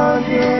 yeah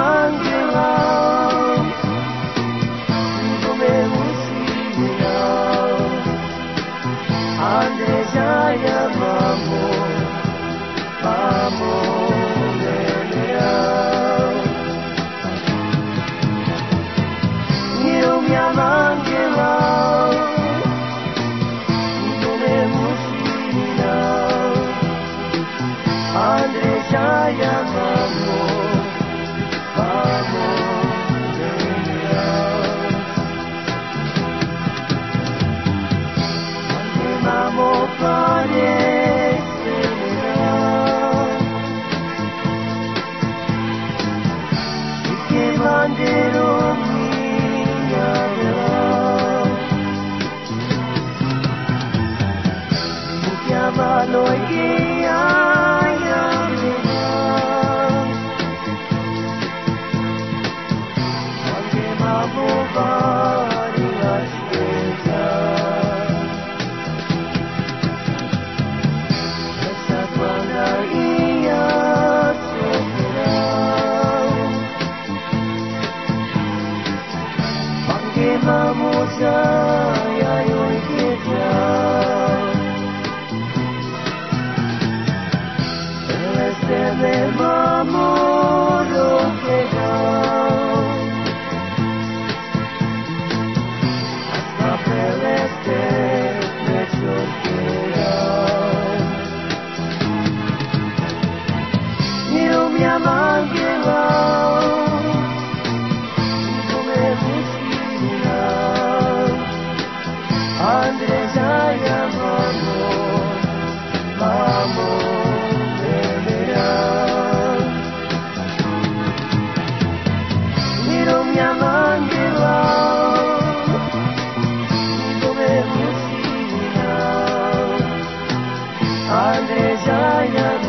desire, mamor, amor. Yamanoiki. vamos? Andrejaya